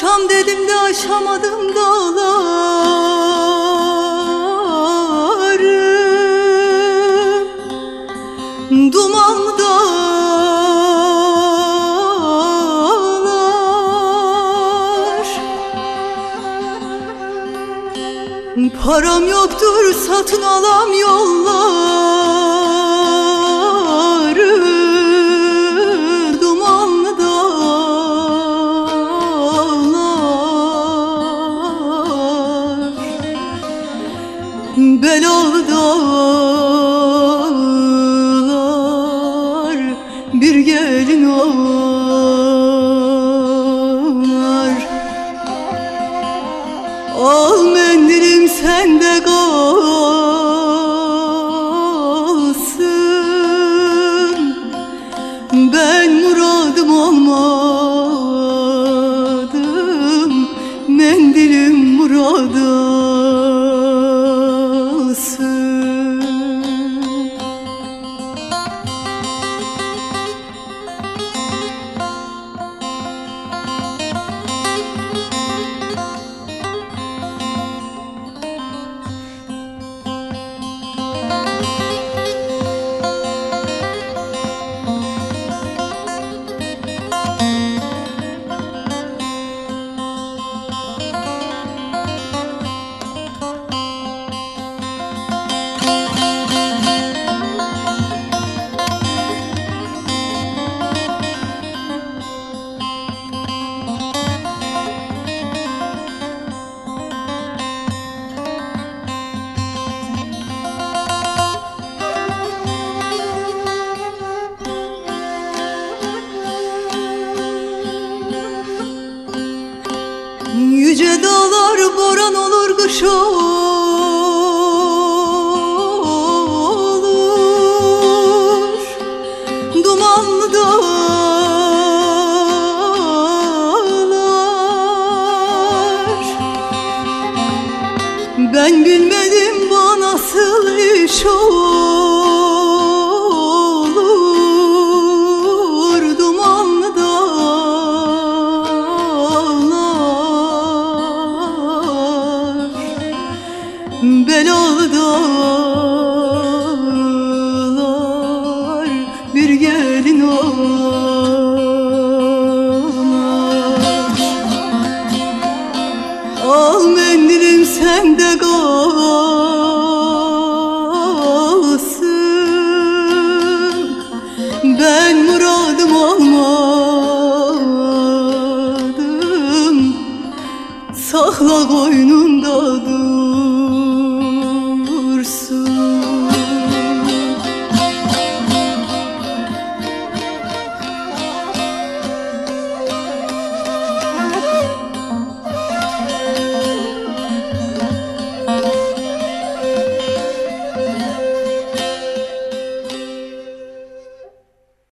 Aşam dedim de aşamadım dağları. Dağlar. Param yoktur satın alam yolları Al mendilim sende kalsın. Ben muradım olmadım Mendilim muradasın Güneş olur dumanlı dağlar. Belalı dağlar bir gelin olur.